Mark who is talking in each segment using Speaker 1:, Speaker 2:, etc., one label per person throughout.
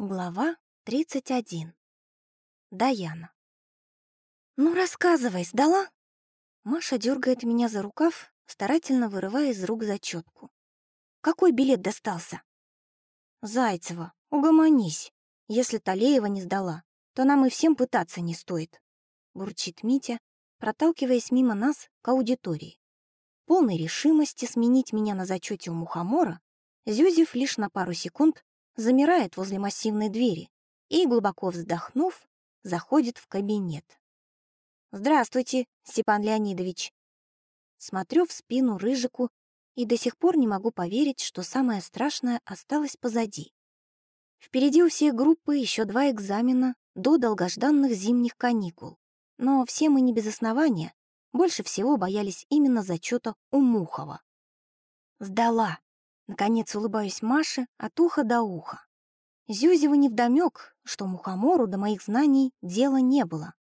Speaker 1: Глава 31. Даяна. «Ну, рассказывай, сдала?» Маша дергает меня за рукав, старательно вырывая из рук зачетку. «Какой билет достался?» «Зайцева, угомонись. Если Талеева не сдала, то нам и всем пытаться не стоит», — бурчит Митя, проталкиваясь мимо нас к аудитории. Полной решимости сменить меня на зачете у мухомора, Зюзев лишь на пару секунд замирает возле массивной двери и, глубоко вздохнув, заходит в кабинет. «Здравствуйте, Степан Леонидович!» Смотрю в спину Рыжику и до сих пор не могу поверить, что самое страшное осталось позади. Впереди у всей группы еще два экзамена до долгожданных зимних каникул, но все мы не без основания больше всего боялись именно зачета у Мухова. «Сдала!» Наконец улыбаюсь Маше от уха до уха. Зюзеву невдомёк, что мухомору до моих знаний дела не было.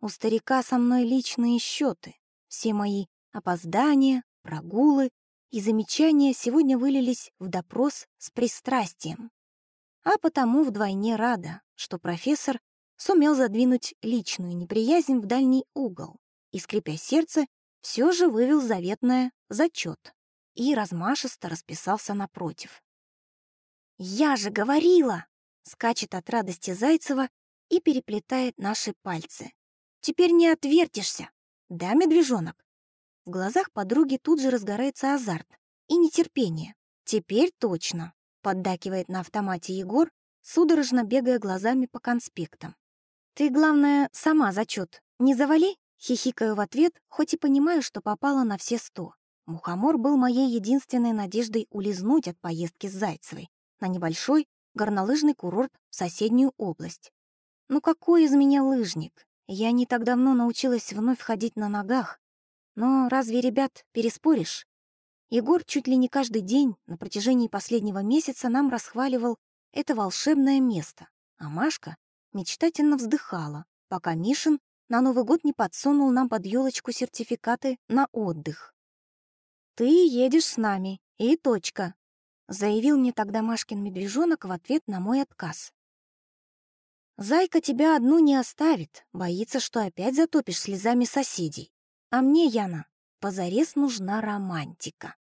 Speaker 1: У старика со мной личные счеты. Все мои опоздания, прогулы и замечания сегодня вылились в допрос с пристрастием. А потому вдвойне рада, что профессор сумел задвинуть личную неприязнь в дальний угол и, скрипя сердце, все же вывел заветное «зачет» и размашисто расписался напротив. «Я же говорила!» — скачет от радости Зайцева и переплетает наши пальцы. «Теперь не отвертишься! Да, медвежонок?» В глазах подруги тут же разгорается азарт и нетерпение. «Теперь точно!» — поддакивает на автомате Егор, судорожно бегая глазами по конспектам. «Ты, главное, сама зачет не завали?» Хихикаю в ответ, хоть и понимаю, что попала на все сто. Мухомор был моей единственной надеждой улизнуть от поездки с Зайцевой на небольшой горнолыжный курорт в соседнюю область. Ну какой из меня лыжник? Я не так давно научилась вновь ходить на ногах. Но разве, ребят, переспоришь? Егор чуть ли не каждый день на протяжении последнего месяца нам расхваливал это волшебное место, а Машка мечтательно вздыхала, пока Мишин на Новый год не подсунул нам под елочку сертификаты на отдых. «Ты едешь с нами, и точка», — заявил мне тогда Машкин медвежонок в ответ на мой отказ. «Зайка тебя одну не оставит, боится, что опять затопишь слезами соседей. А мне, Яна, позарез нужна романтика».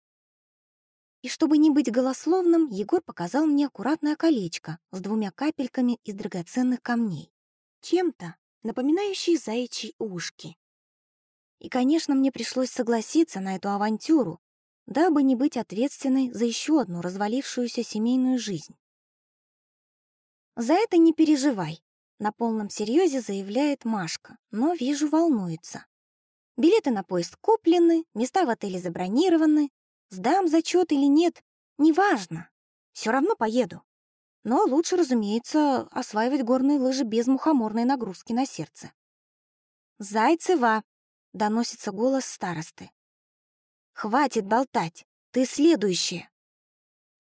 Speaker 1: И чтобы не быть голословным, Егор показал мне аккуратное колечко с двумя капельками из драгоценных камней, чем-то напоминающие заячьи ушки. И, конечно, мне пришлось согласиться на эту авантюру, дабы не быть ответственной за еще одну развалившуюся семейную жизнь. «За это не переживай», — на полном серьезе заявляет Машка, но, вижу, волнуется. «Билеты на поезд куплены, места в отеле забронированы, сдам зачет или нет, неважно, все равно поеду. Но лучше, разумеется, осваивать горные лыжи без мухоморной нагрузки на сердце». «Зайцева!» — доносится голос старосты. «Хватит болтать! Ты следующая!»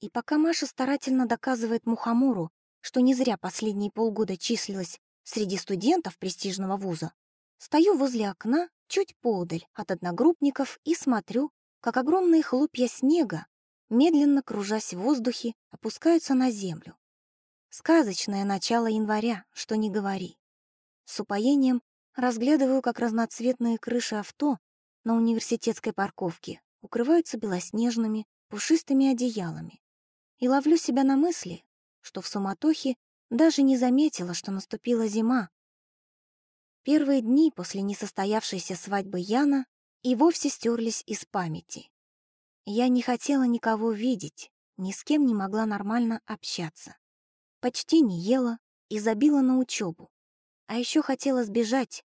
Speaker 1: И пока Маша старательно доказывает Мухомору, что не зря последние полгода числилась среди студентов престижного вуза, стою возле окна чуть поодаль от одногруппников и смотрю, как огромные хлопья снега, медленно кружась в воздухе, опускаются на землю. Сказочное начало января, что не говори. С упоением Разглядываю, как разноцветные крыши авто на университетской парковке укрываются белоснежными, пушистыми одеялами. И ловлю себя на мысли, что в суматохе даже не заметила, что наступила зима. Первые дни после несостоявшейся свадьбы Яна и вовсе стерлись из памяти. Я не хотела никого видеть, ни с кем не могла нормально общаться. Почти не ела и забила на учебу. А еще хотела сбежать,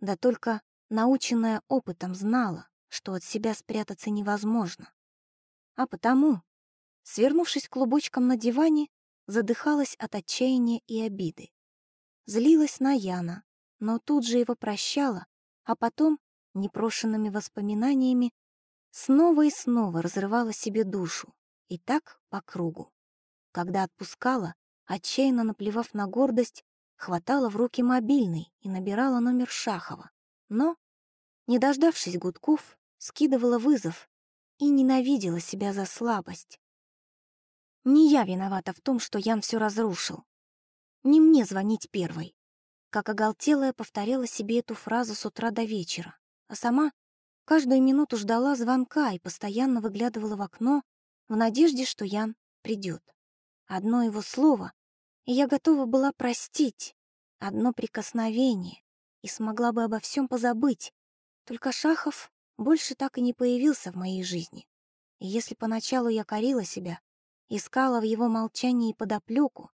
Speaker 1: да только наученная опытом знала, что от себя спрятаться невозможно. А потому, свернувшись клубочком на диване, задыхалась от отчаяния и обиды. Злилась на Яна, но тут же его прощала, а потом, непрошенными воспоминаниями, снова и снова разрывала себе душу, и так по кругу. Когда отпускала, отчаянно наплевав на гордость, хватала в руки мобильный и набирала номер Шахова, но, не дождавшись гудков, скидывала вызов и ненавидела себя за слабость. Не я виновата в том, что Ян все разрушил. не мне звонить первой. Как оголтелая повторяла себе эту фразу с утра до вечера, а сама каждую минуту ждала звонка и постоянно выглядывала в окно в надежде, что Ян придет. Одно его слово, я готова была простить, одно прикосновение, и смогла бы обо всем позабыть. Только Шахов больше так и не появился в моей жизни. И если поначалу я корила себя, искала в его молчании подоплеку,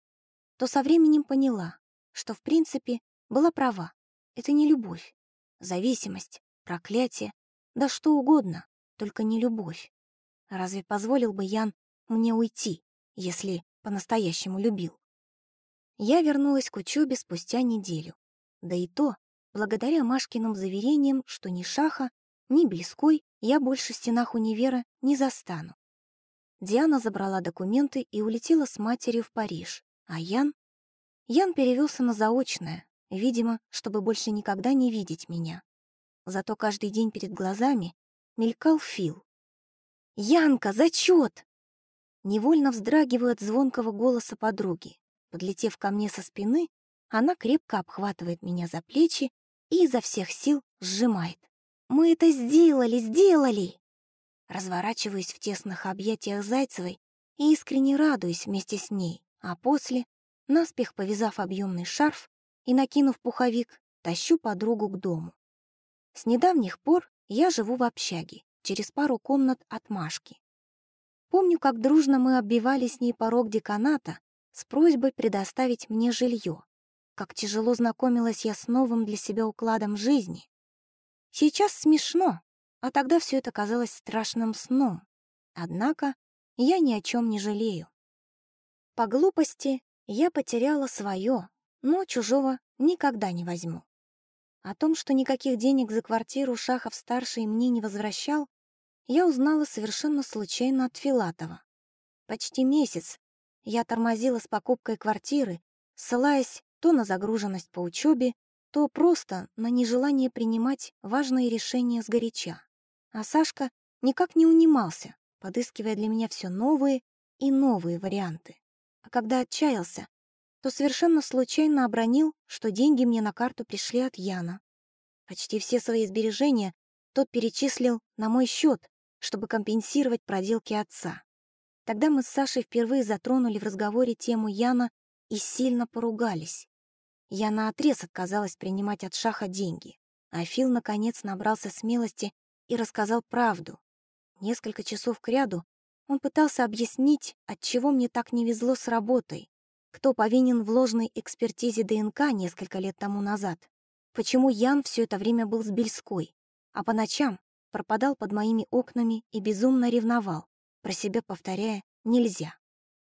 Speaker 1: то со временем поняла, что, в принципе, была права. Это не любовь. Зависимость, проклятие, да что угодно, только не любовь. Разве позволил бы Ян мне уйти, если по-настоящему любил? Я вернулась к учебе спустя неделю. Да и то, благодаря Машкиным заверениям, что ни Шаха, ни Бельской я больше в стенах универа не застану. Диана забрала документы и улетела с матерью в Париж, а Ян... Ян перевелся на заочное, видимо, чтобы больше никогда не видеть меня. Зато каждый день перед глазами мелькал Фил. «Янка, зачет!» Невольно вздрагиваю от звонкого голоса подруги. Подлетев ко мне со спины, она крепко обхватывает меня за плечи и изо всех сил сжимает. «Мы это сделали, сделали!» Разворачиваюсь в тесных объятиях Зайцевой и искренне радуюсь вместе с ней, а после, наспех повязав объемный шарф и накинув пуховик, тащу подругу к дому. С недавних пор я живу в общаге, через пару комнат от Машки. Помню, как дружно мы оббивали с ней порог деканата с просьбой предоставить мне жилье, как тяжело знакомилась я с новым для себя укладом жизни. Сейчас смешно, а тогда все это казалось страшным сном. Однако я ни о чем не жалею. По глупости я потеряла свое, но чужого никогда не возьму. О том, что никаких денег за квартиру Шахов-старший мне не возвращал, я узнала совершенно случайно от Филатова. Почти месяц я тормозила с покупкой квартиры, ссылаясь то на загруженность по учебе, то просто на нежелание принимать важные решения сгоряча. А Сашка никак не унимался, подыскивая для меня все новые и новые варианты. А когда отчаялся, то совершенно случайно обронил, что деньги мне на карту пришли от Яна. Почти все свои сбережения тот перечислил на мой счет, чтобы компенсировать проделки отца. Тогда мы с Сашей впервые затронули в разговоре тему Яна и сильно поругались. Я наотрез отказалась принимать от Шаха деньги, а Фил, наконец, набрался смелости и рассказал правду. Несколько часов кряду он пытался объяснить, отчего мне так не везло с работой, кто повинен в ложной экспертизе ДНК несколько лет тому назад, почему Ян все это время был с Бельской, а по ночам пропадал под моими окнами и безумно ревновал, про себя повторяя «нельзя».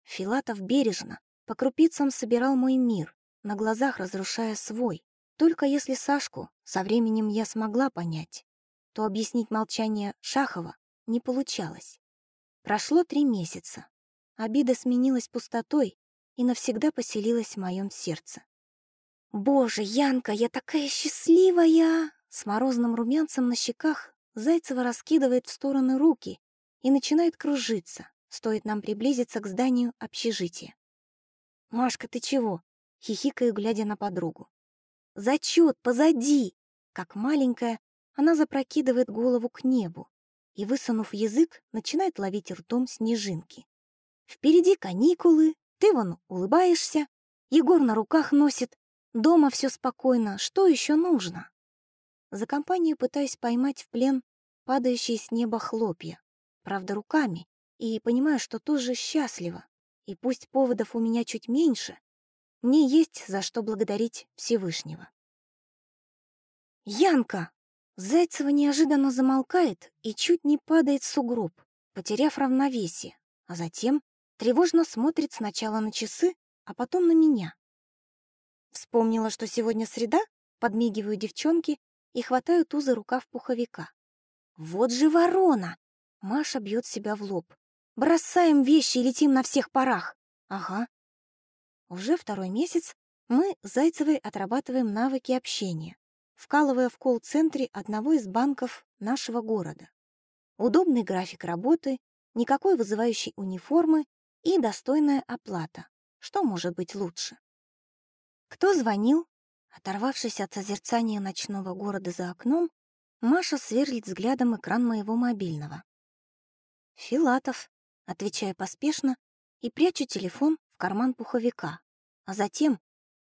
Speaker 1: Филатов бережно, по крупицам собирал мой мир, на глазах разрушая свой. Только если Сашку со временем я смогла понять, то объяснить молчание Шахова не получалось. Прошло три месяца. Обида сменилась пустотой и навсегда поселилась в моем сердце. «Боже, Янка, я такая счастливая!» С морозным румянцем на щеках Зайцева раскидывает в стороны руки и начинает кружиться, стоит нам приблизиться к зданию общежития. «Машка, ты чего?» — хихикаю, глядя на подругу. «Зачет, позади!» Как маленькая, она запрокидывает голову к небу и, высунув язык, начинает ловить ртом снежинки. Впереди каникулы, ты вон улыбаешься, Егор на руках носит, дома все спокойно, что еще нужно? За компанию пытаюсь поймать в плен падающие с неба хлопья, правда, руками, и понимаю, что тоже счастлива. И пусть поводов у меня чуть меньше, мне есть за что благодарить Всевышнего. «Янка!» Зайцева неожиданно замолкает и чуть не падает в сугроб, потеряв равновесие, а затем тревожно смотрит сначала на часы, а потом на меня. Вспомнила, что сегодня среда, подмигиваю девчонке и хватаю ту за рукав пуховика. Вот же ворона! Маша бьет себя в лоб. Бросаем вещи и летим на всех парах. Ага. Уже второй месяц мы Зайцевой отрабатываем навыки общения, вкалывая в колл-центре одного из банков нашего города. Удобный график работы, никакой вызывающей униформы и достойная оплата. Что может быть лучше? Кто звонил? Оторвавшись от созерцания ночного города за окном, Маша сверлит взглядом экран моего мобильного. «Филатов», — отвечая поспешно, и прячу телефон в карман пуховика, а затем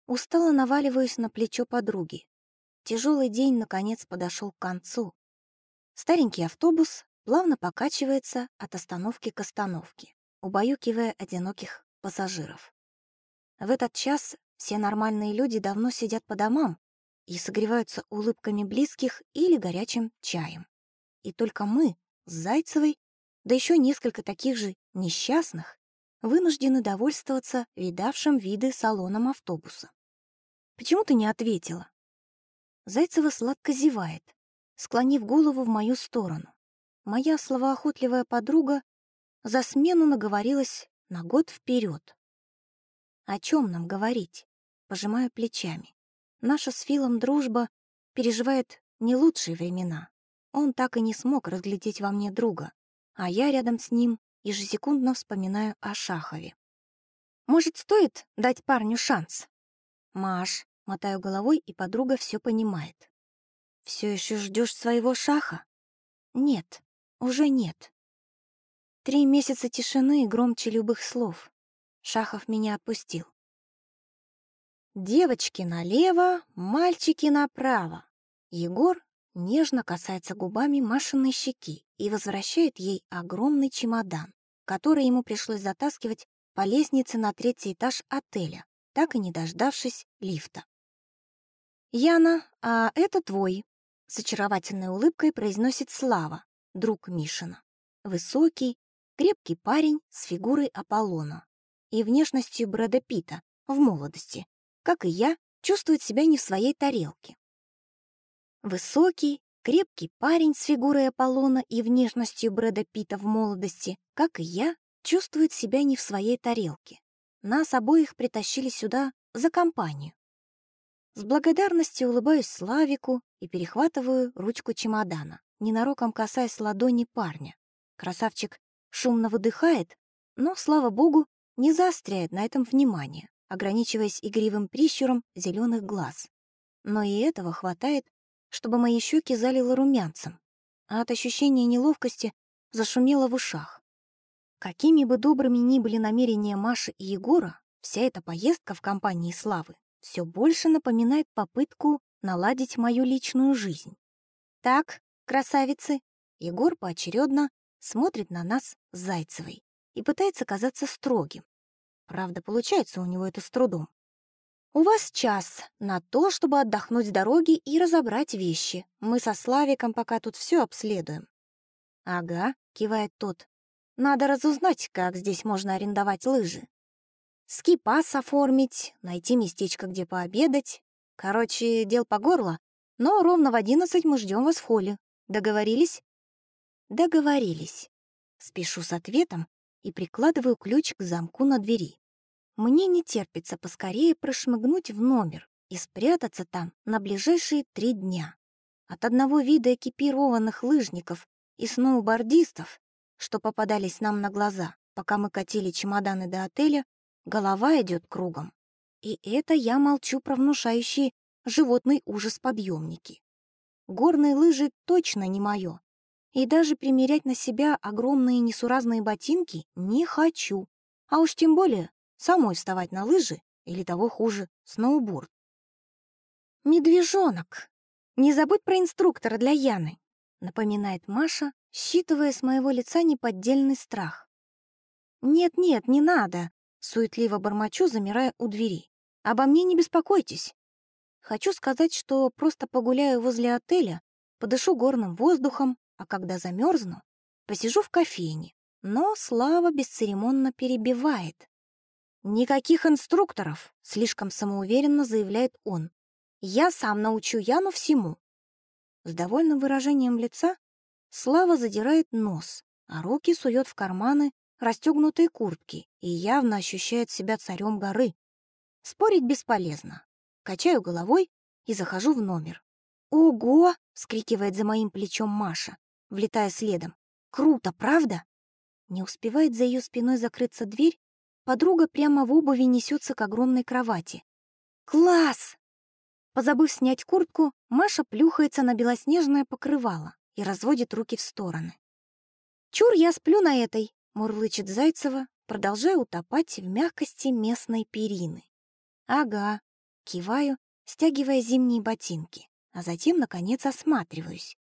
Speaker 1: устало наваливаюсь на плечо подруги. Тяжелый день, наконец, подошел к концу. Старенький автобус плавно покачивается от остановки к остановке, убаюкивая одиноких пассажиров. В этот час все нормальные люди давно сидят по домам и согреваются улыбками близких или горячим чаем. И только мы с Зайцевой, да еще несколько таких же несчастных, вынуждены довольствоваться видавшим виды салоном автобуса. «Почему ты не ответила?» Зайцева сладко зевает, склонив голову в мою сторону. Моя словоохотливая подруга за смену наговорилась на год вперед. О чем нам говорить? Пожимаю плечами. Наша с Филом дружба переживает не лучшие времена. Он так и не смог разглядеть во мне друга, а я рядом с ним ежесекундно вспоминаю о Шахове. Может, стоит дать парню шанс? Маш, мотаю головой, и подруга все понимает. Все еще ждешь своего Шаха? Нет, уже нет. Три месяца тишины громче любых слов. Шахов меня отпустил. Девочки налево, мальчики направо. Егор нежно касается губами Машиной щеки и возвращает ей огромный чемодан, который ему пришлось затаскивать по лестнице на третий этаж отеля, так и не дождавшись лифта. «Яна, а это твой», — с очаровательной улыбкой произносит Слава, друг Мишина. Высокий, крепкий парень с фигурой Аполлона и внешностью Брэда Питта в молодости, как и я, чувствует себя не в своей тарелке. Высокий, крепкий парень с фигурой Аполлона и внешностью Брэда Питта в молодости, как и я, чувствует себя не в своей тарелке. Нас обоих притащили сюда за компанию. С благодарностью улыбаюсь Славику и перехватываю ручку чемодана, ненароком касаясь ладони парня. Красавчик шумно выдыхает, но, слава богу, не заостряет на этом внимание, ограничиваясь игривым прищуром зеленых глаз. Но и этого хватает, чтобы мои щеки залило румянцем, а от ощущения неловкости зашумело в ушах. Какими бы добрыми ни были намерения Маши и Егора, вся эта поездка в компании Славы все больше напоминает попытку наладить мою личную жизнь. Так, красавицы, Егор поочередно смотрит на нас с Зайцевой и пытается казаться строгим. Правда, получается у него это с трудом. «У вас час на то, чтобы отдохнуть с дороги и разобрать вещи. Мы со Славиком пока тут все обследуем». «Ага», — кивает тот. «Надо разузнать, как здесь можно арендовать лыжи. Скипас оформить, найти местечко, где пообедать. Короче, дел по горло, но ровно в одиннадцать мы ждем вас в холле. Договорились?» «Договорились». Спешу с ответом и прикладываю ключ к замку на двери. Мне не терпится поскорее прошмыгнуть в номер и спрятаться там на ближайшие три дня. От одного вида экипированных лыжников и сноубордистов, что попадались нам на глаза, пока мы катили чемоданы до отеля, голова идет кругом. И это я молчу про внушающие животный ужас подъемники. Горные лыжи точно не мое. И даже примерять на себя огромные несуразные ботинки не хочу. А уж тем более самой вставать на лыжи или того хуже, сноуборд. «Медвежонок! Не забудь про инструктора для Яны!» напоминает Маша, считывая с моего лица неподдельный страх. «Нет-нет, не надо!» суетливо бормочу, замирая у двери. «Обо мне не беспокойтесь. Хочу сказать, что просто погуляю возле отеля, подышу горным воздухом, а когда замерзну, посижу в кофейне. Но Слава бесцеремонно перебивает. «Никаких инструкторов», — слишком самоуверенно заявляет он. «Я сам научу Яну всему». С довольным выражением лица Слава задирает нос, а руки сует в карманы расстегнутой куртки и явно ощущает себя царем горы. Спорить бесполезно. Качаю головой и захожу в номер. «Ого!» — вскрикивает за моим плечом Маша, влетая следом. «Круто, правда?» Не успевает за ее спиной закрыться дверь, Подруга прямо в обуви несется к огромной кровати. Класс! Позабыв снять куртку, Маша плюхается на белоснежное покрывало и разводит руки в стороны. «Чур, я сплю на этой!» — мурлычет Зайцева, продолжая утопать в мягкости местной перины. «Ага», — киваю, стягивая зимние ботинки, а затем, наконец, осматриваюсь.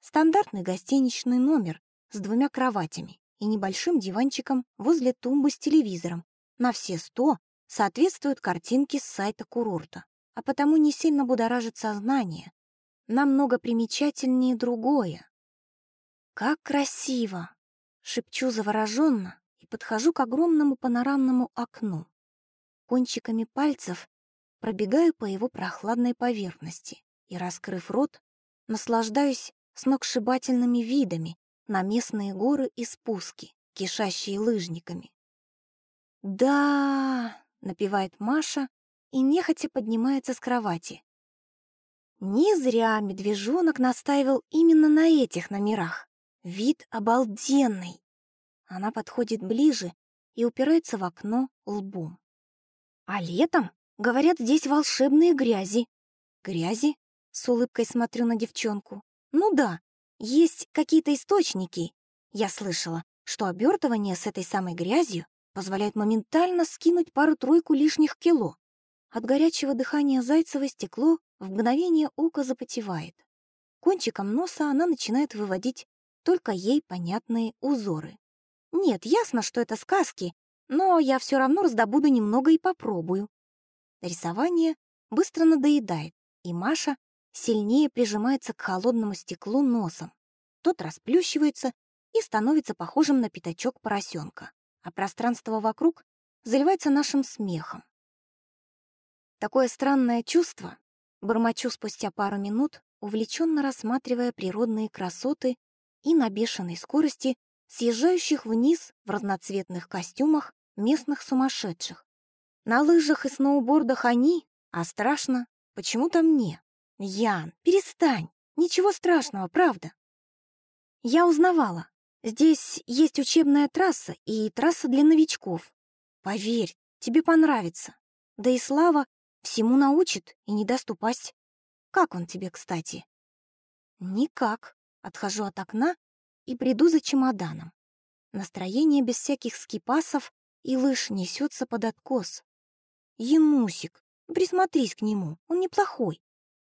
Speaker 1: Стандартный гостиничный номер с двумя кроватями и небольшим диванчиком возле тумбы с телевизором. На все сто соответствуют картинки с сайта курорта, а потому не сильно будоражит сознание. Намного примечательнее другое. «Как красиво!» — шепчу завороженно и подхожу к огромному панорамному окну. Кончиками пальцев пробегаю по его прохладной поверхности и, раскрыв рот, наслаждаюсь сногсшибательными видами на местные горы и спуски, кишащие лыжниками. «Да!» — напевает Маша и нехотя поднимается с кровати. Не зря медвежонок настаивал именно на этих номерах. Вид обалденный. Она подходит ближе и упирается в окно лбом. А летом, говорят, здесь волшебные грязи. Грязи? С улыбкой смотрю на девчонку. Ну да, есть какие-то источники. Я слышала, что обертывание с этой самой грязью позволяет моментально скинуть пару-тройку лишних кило. От горячего дыхания Зайцева стекло в мгновение ока запотевает. Кончиком носа она начинает выводить только ей понятные узоры. Нет, ясно, что это сказки, но я все равно раздобуду немного и попробую. Рисование быстро надоедает, и Маша сильнее прижимается к холодному стеклу носом. Тот расплющивается и становится похожим на пятачок поросенка, а пространство вокруг заливается нашим смехом. Такое странное чувство, бормочу спустя пару минут, увлеченно рассматривая природные красоты и на бешеной скорости съезжающих вниз в разноцветных костюмах местных сумасшедших. На лыжах и сноубордах они, а страшно почему-то мне. Ян, перестань. Ничего страшного, правда. Я узнавала. Здесь есть учебная трасса и трасса для новичков. Поверь, тебе понравится. Да и Слава всему научит и не даст упасть. Как он тебе, кстати? Никак. Отхожу от окна и приду за чемоданом. Настроение без всяких скипасов и лыж несется под откос. Янусик, присмотрись к нему, он неплохой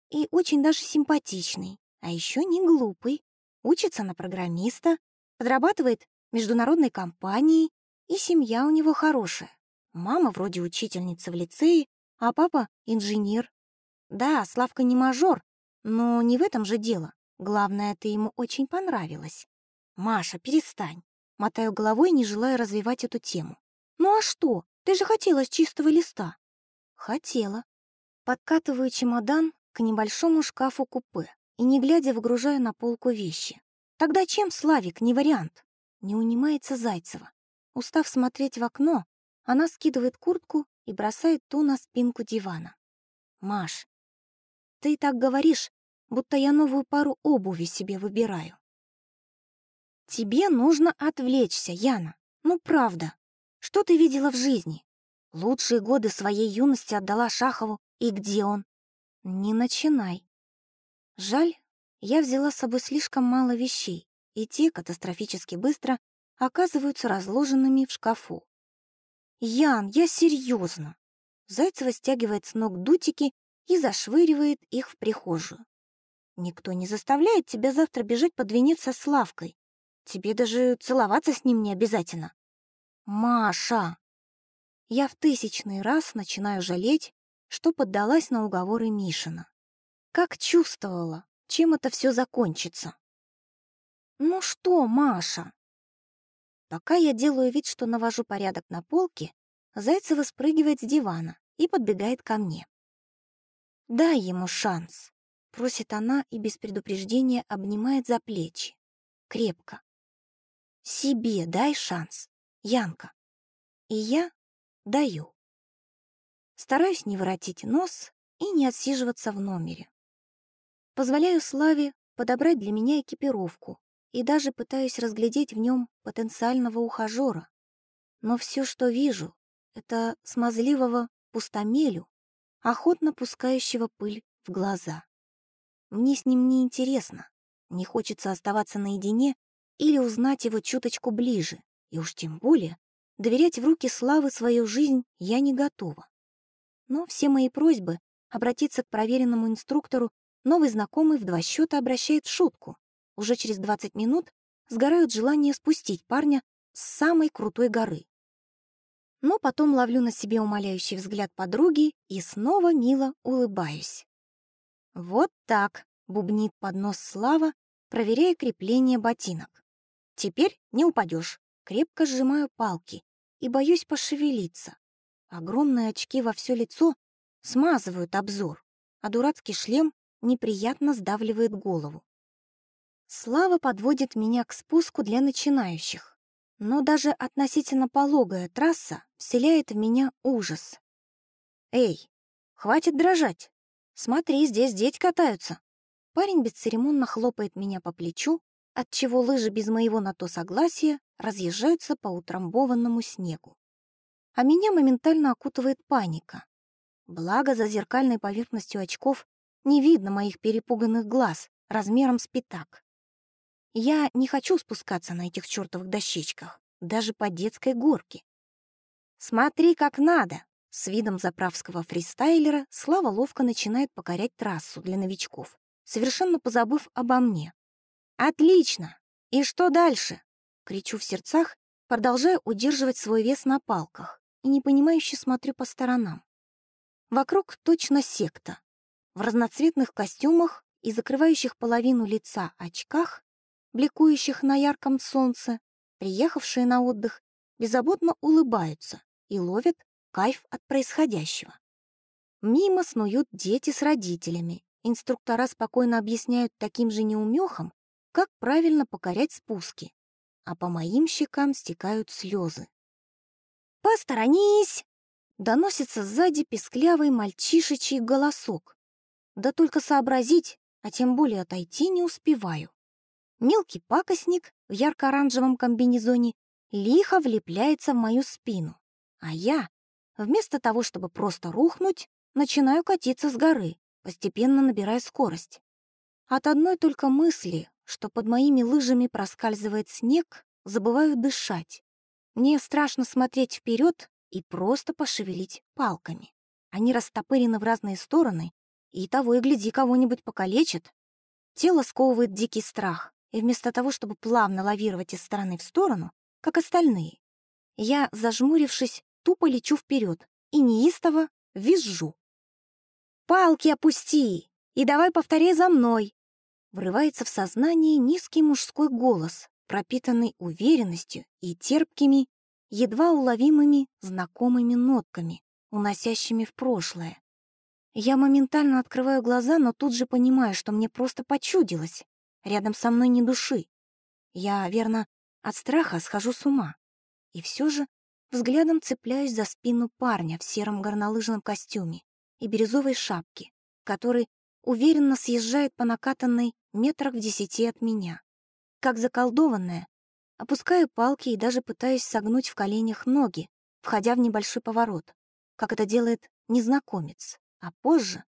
Speaker 1: и очень даже симпатичный, а еще не глупый. Учится на программиста, подрабатывает международной компанией, и семья у него хорошая. Мама вроде учительница в лицее, а папа — инженер. Да, Славка не мажор, но не в этом же дело. Главное, ты ему очень понравилась. Маша, перестань. Мотаю головой, не желая развивать эту тему. Ну а что? Ты же хотела с чистого листа. Хотела. Подкатываю чемодан к небольшому шкафу-купе и, не глядя, выгружаю на полку вещи. Тогда чем Славик не вариант? Не унимается Зайцева. Устав смотреть в окно, она скидывает куртку и бросает ту на спинку дивана. «Маш, ты так говоришь, будто я новую пару обуви себе выбираю». «Тебе нужно отвлечься, Яна. Ну, правда. Что ты видела в жизни? Лучшие годы своей юности отдала Шахову, и где он? Не начинай. Жаль, я взяла с собой слишком мало вещей, и те катастрофически быстро оказываются разложенными в шкафу. «Ян, я серьезно!» Зайцева стягивает с ног дутики и зашвыривает их в прихожую. «Никто не заставляет тебя завтра бежать под венец со Славкой. Тебе даже целоваться с ним не обязательно». «Маша!» Я в тысячный раз начинаю жалеть, что поддалась на уговоры Мишина. Как чувствовала, чем это все закончится. «Ну что, Маша?» Пока я делаю вид, что навожу порядок на полке, Зайцева спрыгивает с дивана и подбегает ко мне. «Дай ему шанс», — просит она и без предупреждения обнимает за плечи. Крепко. «Себе дай шанс, Янка». И я даю. Стараюсь не воротить нос и не отсиживаться в номере. Позволяю Славе подобрать для меня экипировку и даже пытаюсь разглядеть в нем потенциального ухажера. Но все, что вижу, это смазливого пустомелю, охотно пускающего пыль в глаза. Мне с ним не интересно, не хочется оставаться наедине или узнать его чуточку ближе, и уж тем более доверять в руки Славы свою жизнь я не готова. Но все мои просьбы обратиться к проверенному инструктору новый знакомый в два счета обращает в шутку. Уже через 20 минут сгорают желание спустить парня с самой крутой горы. Но потом ловлю на себе умоляющий взгляд подруги и снова мило улыбаюсь. «Вот так», — бубнит под нос Слава, проверяя крепление ботинок. «Теперь не упадешь. Крепко сжимаю палки и боюсь пошевелиться. Огромные очки во все лицо смазывают обзор, а дурацкий шлем неприятно сдавливает голову. Слава подводит меня к спуску для начинающих, но даже относительно пологая трасса вселяет в меня ужас. «Эй, хватит дрожать! Смотри, здесь дети катаются!» Парень бесцеремонно хлопает меня по плечу, отчего лыжи без моего на то согласия разъезжаются по утрамбованному снегу. А меня моментально окутывает паника. Благо, за зеркальной поверхностью очков не видно моих перепуганных глаз размером с пятак. Я не хочу спускаться на этих чертовых дощечках, даже по детской горке. «Смотри, как надо!» С видом заправского фристайлера Слава ловко начинает покорять трассу для новичков, совершенно позабыв обо мне. «Отлично! И что дальше?» Кричу в сердцах, продолжая удерживать свой вес на палках и непонимающе смотрю по сторонам. Вокруг точно секта. В разноцветных костюмах и закрывающих половину лица очках, бликующих на ярком солнце, приехавшие на отдых, беззаботно улыбаются и ловят кайф от происходящего. Мимо снуют дети с родителями. Инструктора спокойно объясняют таким же неумехам, как правильно покорять спуски, а по моим щекам стекают слезы. «Посторонись!» — доносится сзади песклявый мальчишечий голосок. Да только сообразить, а тем более отойти не успеваю. Мелкий пакостник в ярко-оранжевом комбинезоне лихо влепляется в мою спину, а я, вместо того, чтобы просто рухнуть, начинаю катиться с горы, постепенно набирая скорость. От одной только мысли, что под моими лыжами проскальзывает снег, забываю дышать. Мне страшно смотреть вперед и просто пошевелить палками. Они растопырены в разные стороны, и того и гляди, кого-нибудь покалечат. Тело сковывает дикий страх, и вместо того, чтобы плавно лавировать из стороны в сторону, как остальные, я, зажмурившись, тупо лечу вперед и неистово визжу. «Палки опусти! И давай повторяй за мной!» врывается в сознание низкий мужской голос, пропитанный уверенностью и терпкими, едва уловимыми знакомыми нотками, уносящими в прошлое. Я моментально открываю глаза, но тут же понимаю, что мне просто почудилось. Рядом со мной ни души. Я, верно, от страха схожу с ума. И все же взглядом цепляюсь за спину парня в сером горнолыжном костюме и бирюзовой шапке, который уверенно съезжает по накатанной метрах в десяти от меня. Как заколдованная, опускаю палки и даже пытаюсь согнуть в коленях ноги, входя в небольшой поворот, как это делает незнакомец, а позже,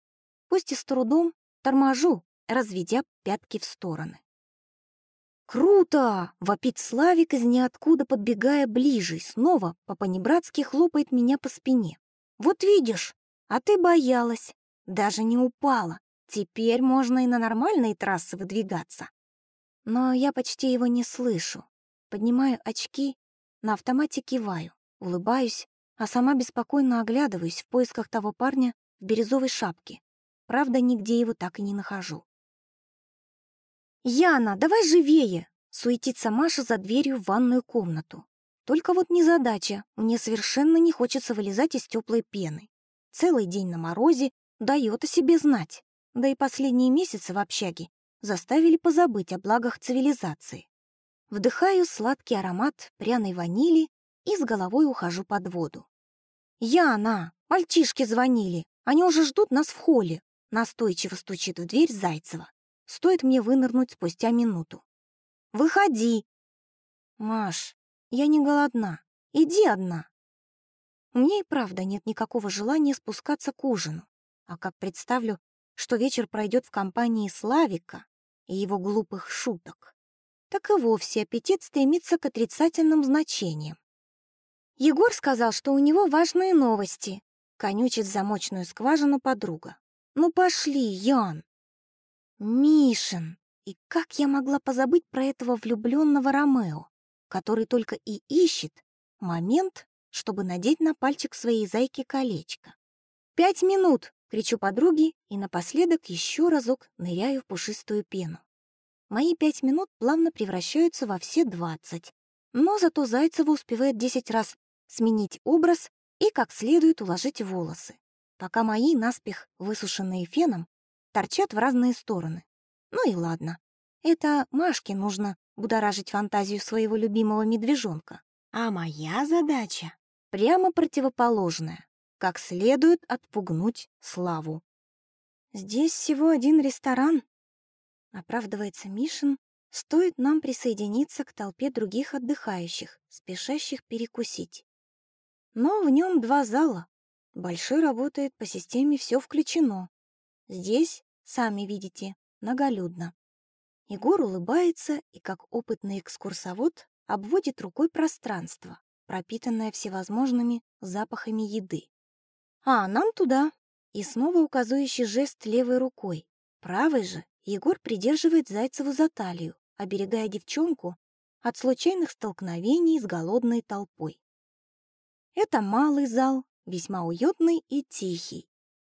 Speaker 1: пусть и с трудом, торможу, разведя пятки в стороны. «Круто!» — вопит Славик из ниоткуда, подбегая ближе, и снова по-понебратски хлопает меня по спине. «Вот видишь, а ты боялась, даже не упала, Теперь можно и на нормальные трассы выдвигаться. Но я почти его не слышу. Поднимаю очки, на автомате киваю, улыбаюсь, а сама беспокойно оглядываюсь в поисках того парня в бирюзовой шапке. Правда, нигде его так и не нахожу. «Яна, давай живее!» — суетится Маша за дверью в ванную комнату. Только вот незадача, мне совершенно не хочется вылезать из теплой пены. Целый день на морозе дает о себе знать да и последние месяцы в общаге заставили позабыть о благах цивилизации. Вдыхаю сладкий аромат пряной ванили и с головой ухожу под воду. «Яна! Мальчишки звонили! Они уже ждут нас в холле!» Настойчиво стучит в дверь Зайцева. Стоит мне вынырнуть спустя минуту. «Выходи!» «Маш, я не голодна. Иди одна!» У меня и правда нет никакого желания спускаться к ужину. А как представлю, что вечер пройдет в компании Славика и его глупых шуток, так и вовсе аппетит стремится к отрицательным значениям. Егор сказал, что у него важные новости, конючит замочную скважину подруга. «Ну пошли, Ян!» «Мишин!» И как я могла позабыть про этого влюбленного Ромео, который только и ищет момент, чтобы надеть на пальчик своей зайки колечко. «Пять минут!» — кричу подруге и напоследок еще разок ныряю в пушистую пену. Мои пять минут плавно превращаются во все двадцать, но зато Зайцева успевает десять раз сменить образ и как следует уложить волосы, пока мои, наспех высушенные феном, торчат в разные стороны. Ну и ладно. Это Машке нужно будоражить фантазию своего любимого медвежонка. А моя задача прямо противоположная. Как следует отпугнуть Славу. «Здесь всего один ресторан», — оправдывается Мишин, «стоит нам присоединиться к толпе других отдыхающих, спешащих перекусить. Но в нем два зала. Большой работает по системе «все включено». Здесь, сами видите, многолюдно. Егор улыбается и, как опытный экскурсовод, обводит рукой пространство, пропитанное всевозможными запахами еды. «А, нам туда!» И снова указывающий жест левой рукой. Правой же Егор придерживает Зайцеву за талию, оберегая девчонку от случайных столкновений с голодной толпой. Это малый зал, весьма уютный и тихий.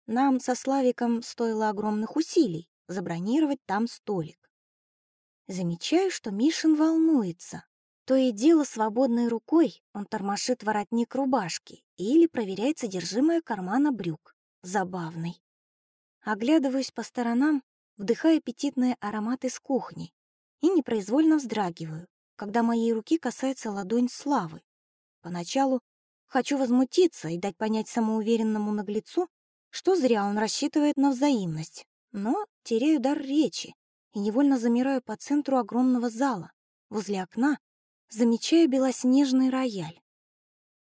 Speaker 1: Нам со Славиком стоило огромных усилий забронировать там столик. Замечаю, что Мишин волнуется. То и дело свободной рукой он тормошит воротник рубашки или проверяет содержимое кармана брюк. Забавный. Оглядываюсь по сторонам, вдыхая аппетитные ароматы с кухни и непроизвольно вздрагиваю, когда моей руки касается ладонь Славы. Поначалу Хочу возмутиться и дать понять самоуверенному наглецу, что зря он рассчитывает на взаимность, но теряю дар речи и невольно замираю по центру огромного зала, возле окна, замечая белоснежный рояль.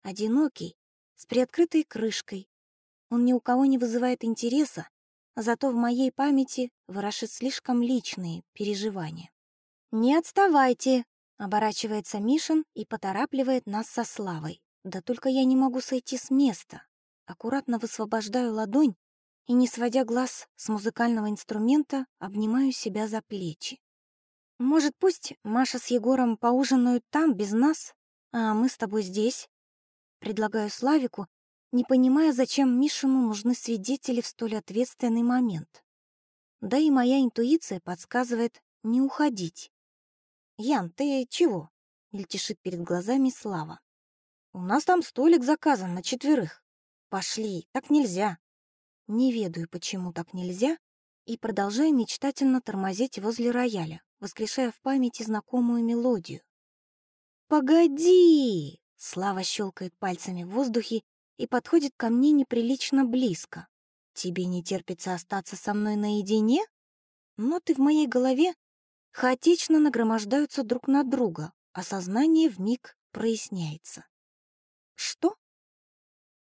Speaker 1: Одинокий, с приоткрытой крышкой. Он ни у кого не вызывает интереса, а зато в моей памяти ворошит слишком личные переживания. «Не отставайте!» — оборачивается Мишин и поторапливает нас со Славой. Да только я не могу сойти с места. Аккуратно высвобождаю ладонь и, не сводя глаз с музыкального инструмента, обнимаю себя за плечи. Может, пусть Маша с Егором поужинают там, без нас, а мы с тобой здесь? Предлагаю Славику, не понимая, зачем Мишину нужны свидетели в столь ответственный момент. Да и моя интуиция подсказывает не уходить. «Ян, ты чего?» — мельтешит перед глазами Слава. У нас там столик заказан на четверых. Пошли, так нельзя. Не ведаю, почему так нельзя, и продолжаю мечтательно тормозить возле рояля, воскрешая в памяти знакомую мелодию. «Погоди!» — Слава щелкает пальцами в воздухе и подходит ко мне неприлично близко. «Тебе не терпится остаться со мной наедине?» Но ты в моей голове хаотично нагромождаются друг на друга, а сознание вмиг проясняется. «Что?»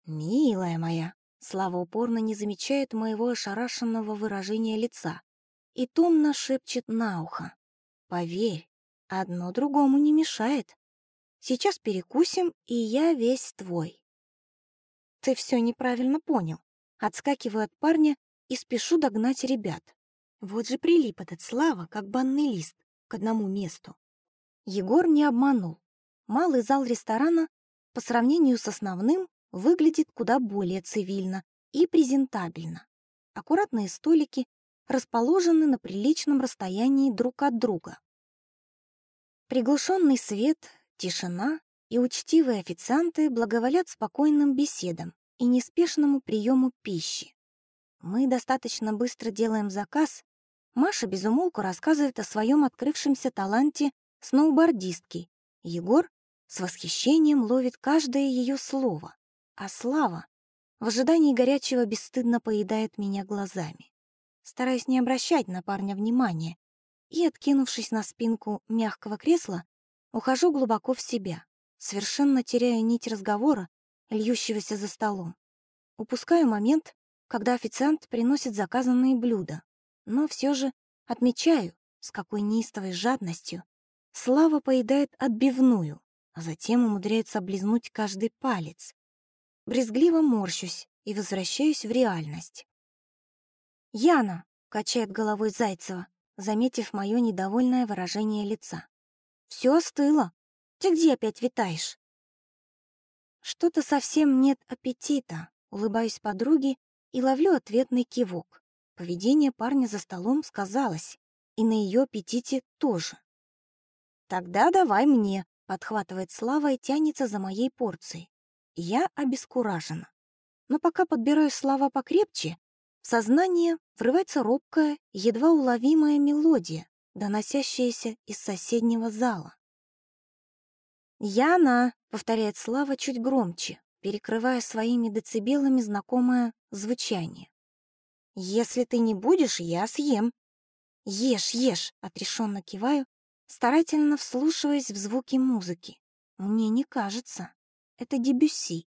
Speaker 1: «Милая моя», Слава упорно не замечает моего ошарашенного выражения лица и томно шепчет на ухо. «Поверь, одно другому не мешает. Сейчас перекусим, и я весь твой». «Ты все неправильно понял». Отскакиваю от парня и спешу догнать ребят. Вот же прилип этот Слава, как банный лист, к одному месту. Егор не обманул. Малый зал ресторана по сравнению с основным выглядит куда более цивильно и презентабельно. Аккуратные столики расположены на приличном расстоянии друг от друга. Приглушенный свет, тишина и учтивые официанты благоволят спокойным беседам и неспешному приему пищи. Мы достаточно быстро делаем заказ. Маша безумолку рассказывает о своем открывшемся таланте сноубордистки. Егор с восхищением ловит каждое ее слово, а Слава в ожидании горячего бесстыдно поедает меня глазами. Стараясь не обращать на парня внимания и, откинувшись на спинку мягкого кресла, ухожу глубоко в себя, совершенно теряя нить разговора, льющегося за столом. Упускаю момент, когда официант приносит заказанные блюда, но все же отмечаю, с какой неистовой жадностью Слава поедает отбивную, а затем умудряется облизнуть каждый палец. Брезгливо морщусь и возвращаюсь в реальность. «Яна!» — качает головой Зайцева, заметив мое недовольное выражение лица. «Все остыло. Ты где опять витаешь?» Что-то совсем нет аппетита, улыбаюсь подруге и ловлю ответный кивок. Поведение парня за столом сказалось, и на ее аппетите тоже. «Тогда давай мне», — подхватывает Слава и тянется за моей порцией. Я обескуражена. Но пока подбираю слова покрепче, в сознание врывается робкая, едва уловимая мелодия, доносящаяся из соседнего зала. «Яна!» — повторяет Слава чуть громче, перекрывая своими децибелами знакомое звучание. «Если ты не будешь, я съем». «Ешь, ешь!» — отрешенно киваю, старательно вслушиваясь в звуки музыки. Мне не кажется. Это Дебюсси.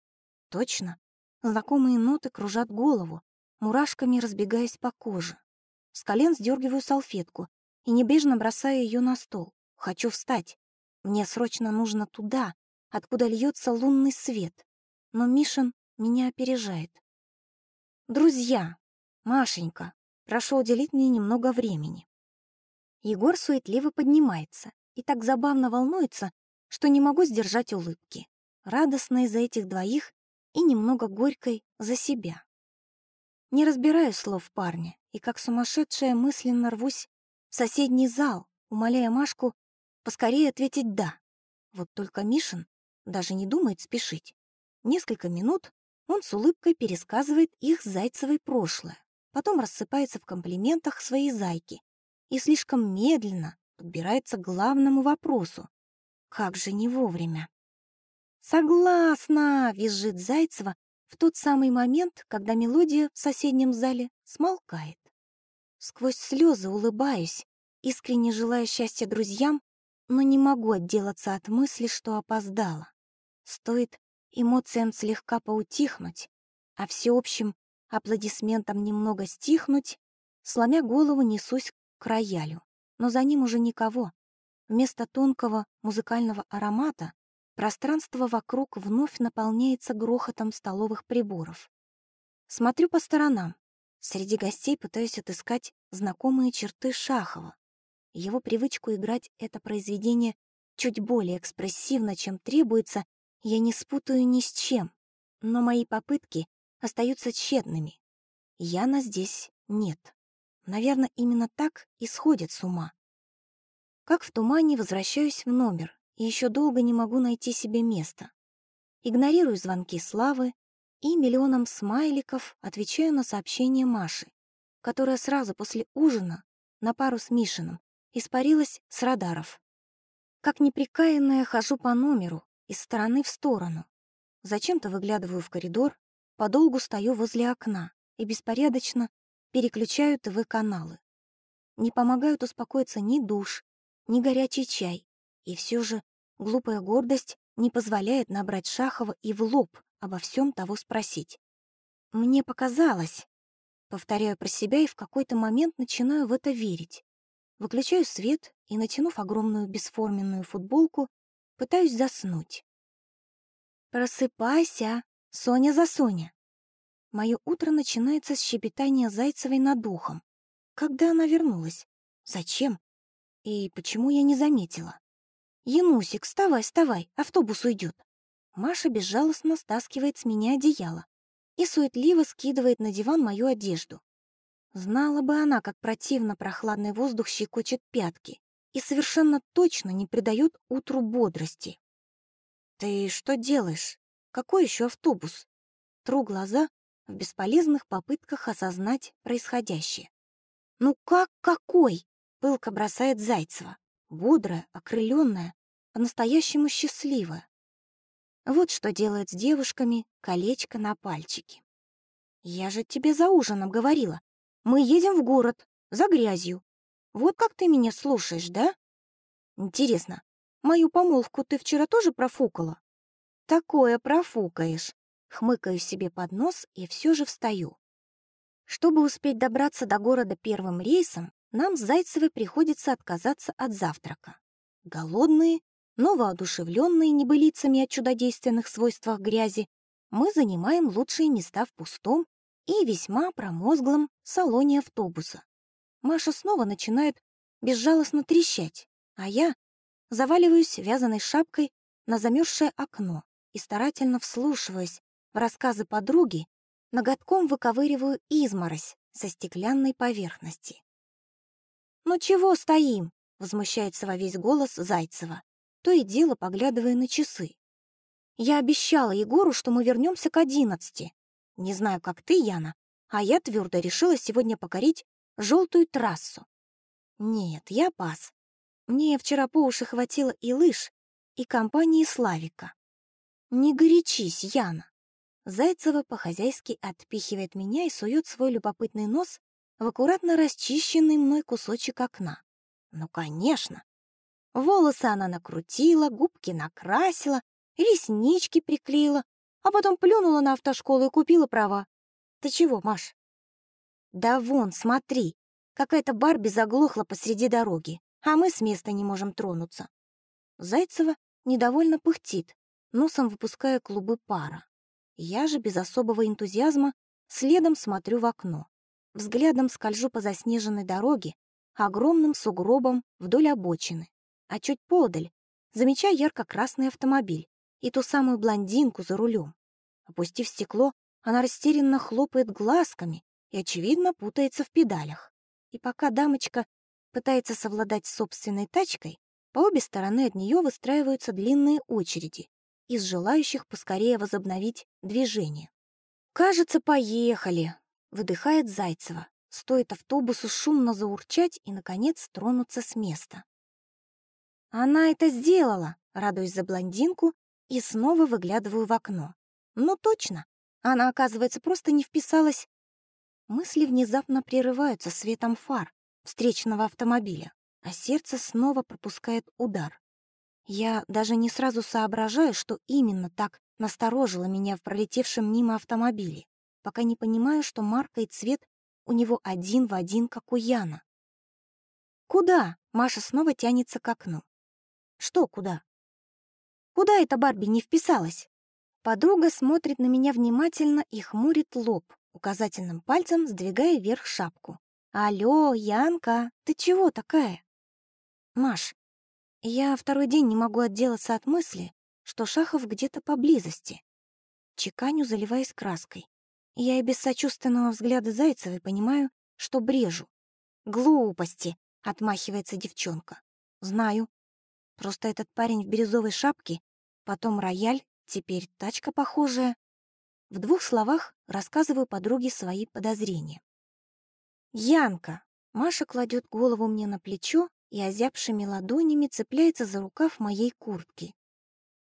Speaker 1: Точно. Знакомые ноты кружат голову, мурашками разбегаясь по коже. С колен сдергиваю салфетку и небрежно бросаю ее на стол. Хочу встать. Мне срочно нужно туда, откуда льется лунный свет. Но Мишин меня опережает. «Друзья! Машенька, прошу уделить мне немного времени». Егор суетливо поднимается и так забавно волнуется, что не могу сдержать улыбки, радостной за этих двоих и немного горькой за себя. Не разбираю слов парня и как сумасшедшая мысленно рвусь в соседний зал, умоляя Машку поскорее ответить «да». Вот только Мишин даже не думает спешить. Несколько минут он с улыбкой пересказывает их зайцевое прошлое, потом рассыпается в комплиментах своей зайки и слишком медленно подбирается к главному вопросу. Как же не вовремя. «Согласна!» — визжит Зайцева в тот самый момент, когда мелодия в соседнем зале смолкает. Сквозь слезы улыбаюсь, искренне желая счастья друзьям, но не могу отделаться от мысли, что опоздала. Стоит эмоциям слегка поутихнуть, а всеобщим аплодисментам немного стихнуть, сломя голову несусь к роялю, но за ним уже никого. Вместо тонкого музыкального аромата пространство вокруг вновь наполняется грохотом столовых приборов. Смотрю по сторонам. Среди гостей пытаюсь отыскать знакомые черты Шахова. Его привычку играть это произведение чуть более экспрессивно, чем требуется, я не спутаю ни с чем. Но мои попытки остаются тщетными. Яна здесь нет. Наверное, именно так и сходит с ума. Как в тумане возвращаюсь в номер и еще долго не могу найти себе места. Игнорирую звонки Славы и миллионом смайликов отвечаю на сообщение Маши, которая сразу после ужина на пару с Мишиным испарилась с радаров. Как неприкаянная хожу по номеру из стороны в сторону. Зачем-то выглядываю в коридор, подолгу стою возле окна и беспорядочно переключаю ТВ-каналы. Не помогают успокоиться ни душ, ни горячий чай, и все же глупая гордость не позволяет набрать Шахова и в лоб обо всем того спросить. Мне показалось. Повторяю про себя и в какой-то момент начинаю в это верить. Выключаю свет и, натянув огромную бесформенную футболку, пытаюсь заснуть. «Просыпайся! Соня за Соня!» Мое утро начинается с щебетания Зайцевой над духом. Когда она вернулась? Зачем? И почему я не заметила? «Янусик, вставай, вставай, автобус уйдет. Маша безжалостно стаскивает с меня одеяло и суетливо скидывает на диван мою одежду. Знала бы она, как противно прохладный воздух щекочет пятки и совершенно точно не придает утру бодрости. «Ты что делаешь? Какой еще автобус?» Тру глаза в бесполезных попытках осознать происходящее. «Ну как какой?» — пылко бросает Зайцева. Бодрая, окрыленная, по-настоящему счастливая. Вот что делает с девушками колечко на пальчике. «Я же тебе за ужином говорила. Мы едем в город, за грязью. Вот как ты меня слушаешь, да? Интересно, мою помолвку ты вчера тоже профукала? Такое профукаешь. Хмыкаю себе под нос и все же встаю. Чтобы успеть добраться до города первым рейсом, нам с Зайцевой приходится отказаться от завтрака. Голодные, но воодушевленные небылицами о чудодейственных свойствах грязи, мы занимаем лучшие места в пустом и весьма промозглом салоне автобуса. Маша снова начинает безжалостно трещать, а я заваливаюсь вязаной шапкой на замерзшее окно и старательно вслушиваясь в рассказы подруги, ноготком выковыриваю изморозь со стеклянной поверхности. «Ну чего стоим?» — возмущается во весь голос Зайцева, то и дело поглядывая на часы. «Я обещала Егору, что мы вернемся к одиннадцати. Не знаю, как ты, Яна, а я твердо решила сегодня покорить желтую трассу. Нет, я пас. Мне вчера по уши хватило и лыж, и компании Славика. Не горячись, Яна. Зайцева по-хозяйски отпихивает меня и сует свой любопытный нос в аккуратно расчищенный мной кусочек окна. Ну, конечно. Волосы она накрутила, губки накрасила, реснички приклеила, а потом плюнула на автошколу и купила права. Ты чего, Маш? Да вон, смотри, какая-то Барби заглохла посреди дороги, а мы с места не можем тронуться. Зайцева недовольно пыхтит, носом выпуская клубы пара. Я же без особого энтузиазма следом смотрю в окно. Взглядом скольжу по заснеженной дороге, огромным сугробом вдоль обочины, а чуть подаль замечаю ярко-красный автомобиль и ту самую блондинку за рулем. Опустив стекло, она растерянно хлопает глазками и, очевидно, путается в педалях. И пока дамочка пытается совладать с собственной тачкой, по обе стороны от нее выстраиваются длинные очереди, из желающих поскорее возобновить движение. «Кажется, поехали», — выдыхает Зайцева. Стоит автобусу шумно заурчать и, наконец, тронуться с места. «Она это сделала», — радуюсь за блондинку и снова выглядываю в окно. «Ну точно, она, оказывается, просто не вписалась». Мысли внезапно прерываются светом фар встречного автомобиля, а сердце снова пропускает удар. Я даже не сразу соображаю, что именно так насторожило меня в пролетевшем мимо автомобиле, пока не понимаю, что марка и цвет у него один в один, как у Яна. «Куда?» — Маша снова тянется к окну. «Что куда?» «Куда эта Барби не вписалась?» Подруга смотрит на меня внимательно и хмурит лоб, указательным пальцем сдвигая вверх шапку. «Алло, Янка, ты чего такая?» «Маш, я второй день не могу отделаться от мысли, что Шахов где-то поблизости. Чеканю, заливаясь краской. Я и без сочувственного взгляда Зайцевой понимаю, что брежу. «Глупости!» — отмахивается девчонка. «Знаю. Просто этот парень в бирюзовой шапке, потом рояль, теперь тачка похожая». В двух словах рассказываю подруге свои подозрения. «Янка!» — Маша кладет голову мне на плечо и озябшими ладонями цепляется за рукав моей куртки.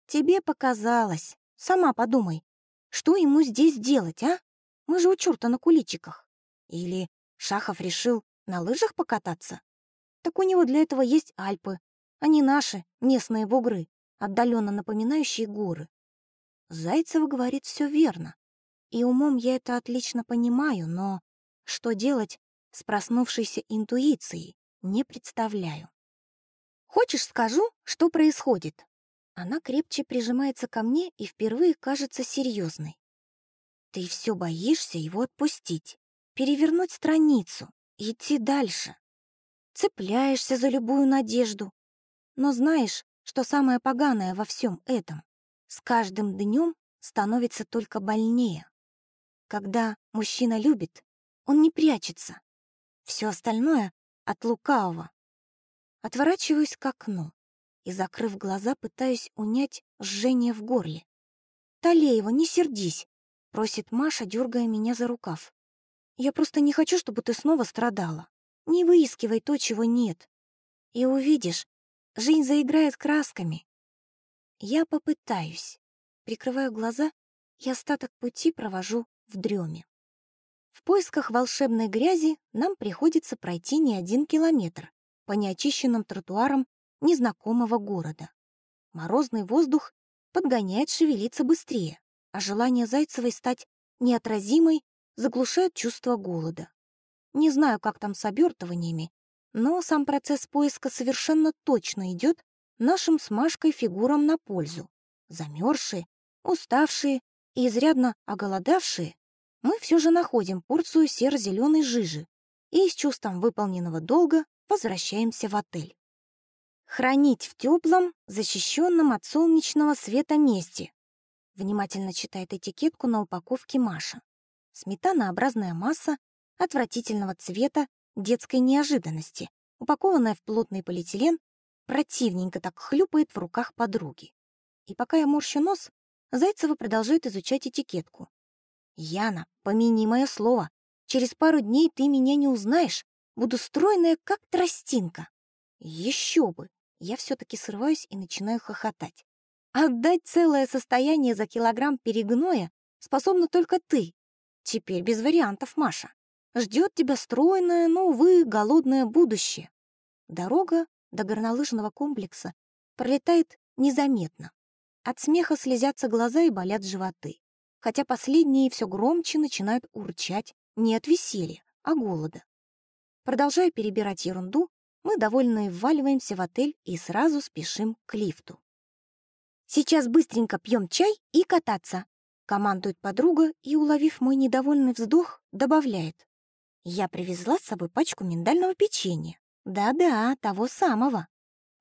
Speaker 1: «Тебе показалось. Сама подумай, что ему здесь делать, а? Мы же у черта на куличиках. Или Шахов решил на лыжах покататься? Так у него для этого есть Альпы, не наши местные бугры, отдаленно напоминающие горы. Зайцева говорит все верно. И умом я это отлично понимаю, но что делать с проснувшейся интуицией? Не представляю. Хочешь, скажу, что происходит? Она крепче прижимается ко мне и впервые кажется серьезной. Ты все боишься его отпустить, перевернуть страницу, идти дальше. Цепляешься за любую надежду. Но знаешь, что самое поганое во всем этом? С каждым днем становится только больнее. Когда мужчина любит, он не прячется. Все остальное от лукавого. Отворачиваюсь к окну и, закрыв глаза, пытаюсь унять жжение в горле. «Талеева, не сердись!» — просит Маша, дергая меня за рукав. «Я просто не хочу, чтобы ты снова страдала. Не выискивай то, чего нет. И увидишь, жизнь заиграет красками. Я попытаюсь. Прикрываю глаза и остаток пути провожу в дреме. В поисках волшебной грязи нам приходится пройти не один километр по неочищенным тротуарам незнакомого города. Морозный воздух подгоняет шевелиться быстрее, а желание Зайцевой стать неотразимой заглушает чувство голода. Не знаю, как там с обертываниями, но сам процесс поиска совершенно точно идет нашим с Машкой фигурам на пользу. Замерзшие, уставшие и изрядно оголодавшие, мы все же находим порцию серо-зеленой жижи и с чувством выполненного долга возвращаемся в отель. Хранить в теплом, защищенном от солнечного света месте. Внимательно читает этикетку на упаковке Маша. Сметанообразная масса отвратительного цвета детской неожиданности, упакованная в плотный полиэтилен, противненько так хлюпает в руках подруги. И пока я морщу нос, Зайцева продолжает изучать этикетку. «Яна, помяни мое слово. Через пару дней ты меня не узнаешь. Буду стройная, как тростинка». Еще бы! Я все-таки срываюсь и начинаю хохотать. Отдать целое состояние за килограмм перегноя способна только ты. Теперь без вариантов, Маша. Ждет тебя стройное, но, увы, голодное будущее. Дорога до горнолыжного комплекса пролетает незаметно. От смеха слезятся глаза и болят животы. Хотя последние все громче начинают урчать не от веселья, а голода. Продолжая перебирать ерунду, мы довольно вваливаемся в отель и сразу спешим к лифту. «Сейчас быстренько пьем чай и кататься», — командует подруга и, уловив мой недовольный вздох, добавляет. «Я привезла с собой пачку миндального печенья. Да-да, того самого.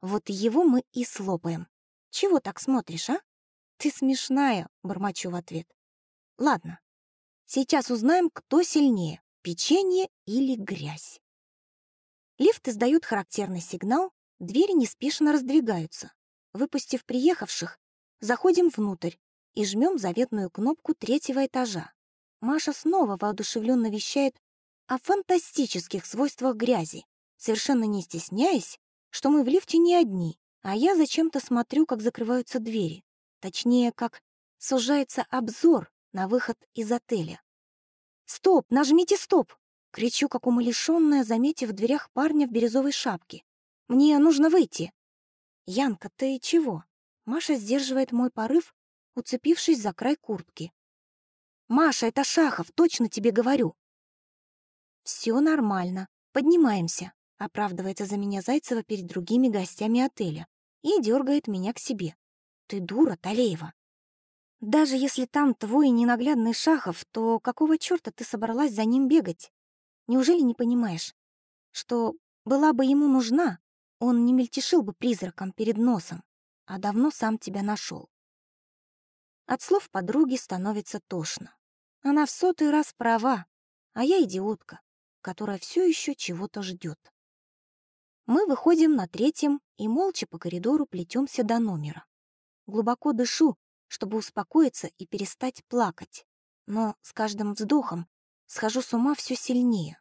Speaker 1: Вот его мы и слопаем. Чего так смотришь, а? Ты смешная, бормочу в ответ. Ладно, сейчас узнаем, кто сильнее, печенье или грязь. Лифт издает характерный сигнал, двери неспешно раздвигаются. Выпустив приехавших, заходим внутрь и жмем заветную кнопку третьего этажа. Маша снова воодушевленно вещает о фантастических свойствах грязи, совершенно не стесняясь, что мы в лифте не одни, а я зачем-то смотрю, как закрываются двери. Точнее, как сужается обзор на выход из отеля. «Стоп! Нажмите стоп!» Кричу, как умалишённая, заметив в дверях парня в бирюзовой шапке. «Мне нужно выйти!» «Янка, ты чего?» Маша сдерживает мой порыв, уцепившись за край куртки. «Маша, это Шахов, точно тебе говорю!» «Все нормально. Поднимаемся», — оправдывается за меня Зайцева перед другими гостями отеля и дергает меня к себе. «Ты дура, Талеева!» «Даже если там твой ненаглядный Шахов, то какого черта ты собралась за ним бегать? Неужели не понимаешь, что была бы ему нужна, он не мельтешил бы призраком перед носом, а давно сам тебя нашел. От слов подруги становится тошно. Она в сотый раз права, а я идиотка, которая все еще чего-то ждет. Мы выходим на третьем и молча по коридору плетемся до номера. Глубоко дышу, чтобы успокоиться и перестать плакать. Но с каждым вздохом Схожу с ума все сильнее.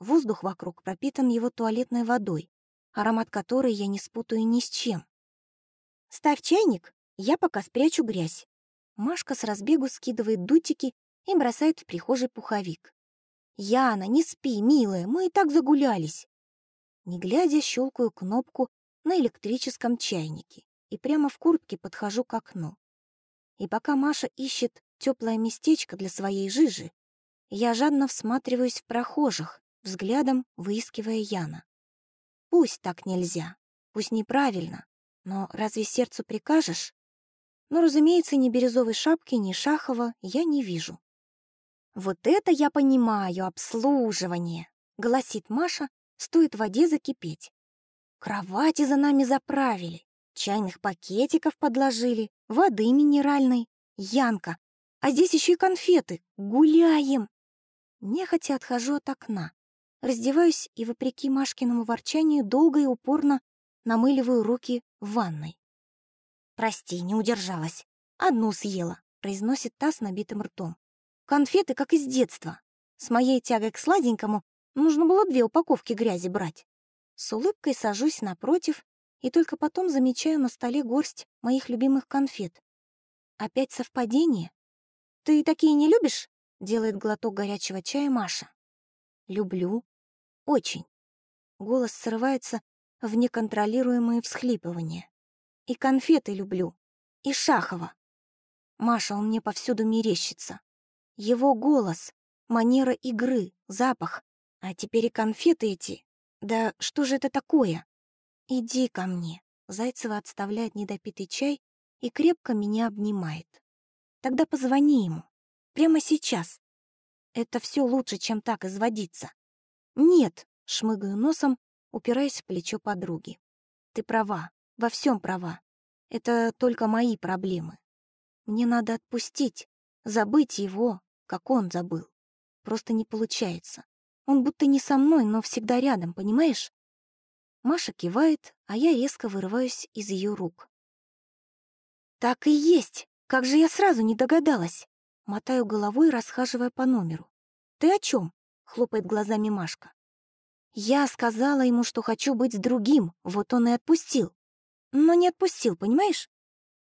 Speaker 1: Воздух вокруг пропитан его туалетной водой, аромат которой я не спутаю ни с чем. «Ставь чайник, я пока спрячу грязь». Машка с разбегу скидывает дутики и бросает в прихожий пуховик. «Яна, не спи, милая, мы и так загулялись». Не глядя, щелкаю кнопку на электрическом чайнике и прямо в куртке подхожу к окну. И пока Маша ищет теплое местечко для своей жижи, я жадно всматриваюсь в прохожих, взглядом выискивая Яна. Пусть так нельзя, пусть неправильно, но разве сердцу прикажешь? Но, разумеется, ни бирюзовой шапки, ни Шахова я не вижу. «Вот это я понимаю, обслуживание!» — голосит Маша, стоит воде закипеть. «Кровати за нами заправили, чайных пакетиков подложили, воды минеральной. Янка, а здесь еще и конфеты. Гуляем!» Нехотя отхожу от окна, раздеваюсь и, вопреки Машкиному ворчанию, долго и упорно намыливаю руки в ванной. «Прости, не удержалась. Одну съела», — произносит та с набитым ртом. «Конфеты, как из детства. С моей тягой к сладенькому нужно было две упаковки грязи брать». С улыбкой сажусь напротив и только потом замечаю на столе горсть моих любимых конфет. Опять совпадение? Ты такие не любишь? Делает глоток горячего чая Маша. Люблю. Очень. Голос срывается в неконтролируемые всхлипывания. И конфеты люблю. И Шахова. Маша, он мне повсюду мерещится. Его голос, манера игры, запах. А теперь и конфеты эти. Да что же это такое? Иди ко мне. Зайцева отставляет недопитый чай и крепко меня обнимает. Тогда позвони ему. Прямо сейчас. Это все лучше, чем так изводиться. Нет, шмыгаю носом, упираясь в плечо подруги. Ты права, во всем права. Это только мои проблемы. Мне надо отпустить, забыть его, как он забыл. Просто не получается. Он будто не со мной, но всегда рядом, понимаешь? Маша кивает, а я резко вырываюсь из ее рук. «Так и есть! Как же я сразу не догадалась!» Мотаю головой, расхаживая по номеру. «Ты о чем? хлопает глазами Машка. Я сказала ему, что хочу быть с другим, вот он и отпустил. Но не отпустил, понимаешь?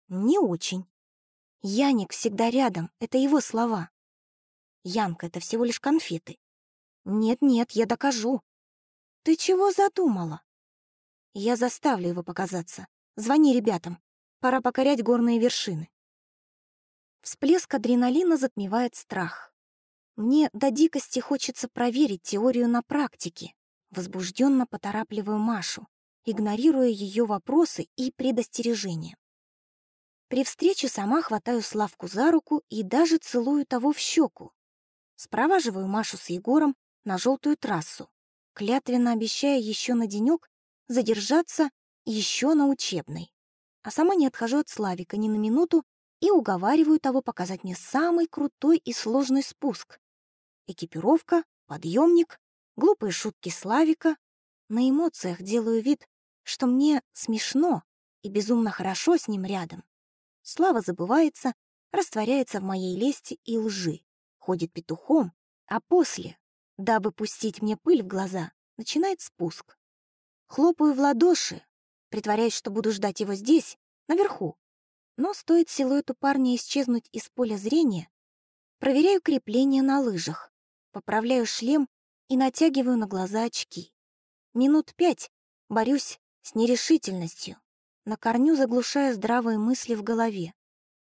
Speaker 1: Не очень. Яник всегда рядом, это его слова. Янка, это всего лишь конфеты. Нет-нет, я докажу. Ты чего задумала? Я заставлю его показаться. Звони ребятам. Пора покорять горные вершины. Всплеск адреналина затмевает страх. Мне до дикости хочется проверить теорию на практике. Возбужденно поторапливаю Машу, игнорируя ее вопросы и предостережения. При встрече сама хватаю Славку за руку и даже целую того в щеку. Спроваживаю Машу с Егором на желтую трассу, клятвенно обещая еще на денек задержаться еще на учебной. А сама не отхожу от Славика ни на минуту и уговариваю того показать мне самый крутой и сложный спуск. Экипировка, подъемник, глупые шутки Славика. На эмоциях делаю вид, что мне смешно и безумно хорошо с ним рядом. Слава забывается, растворяется в моей лести и лжи, ходит петухом, а после, дабы пустить мне пыль в глаза, начинает спуск. Хлопаю в ладоши, притворяясь, что буду ждать его здесь, наверху. Но стоит силуэту парня исчезнуть из поля зрения, проверяю крепление на лыжах, поправляю шлем и натягиваю на глаза очки. Минут пять борюсь с нерешительностью, на корню заглушая здравые мысли в голове,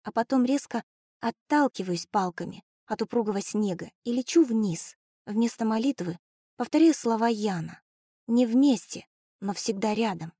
Speaker 1: а потом резко отталкиваюсь палками от упругого снега и лечу вниз, вместо молитвы, повторяя слова Яна. Не вместе, но всегда рядом.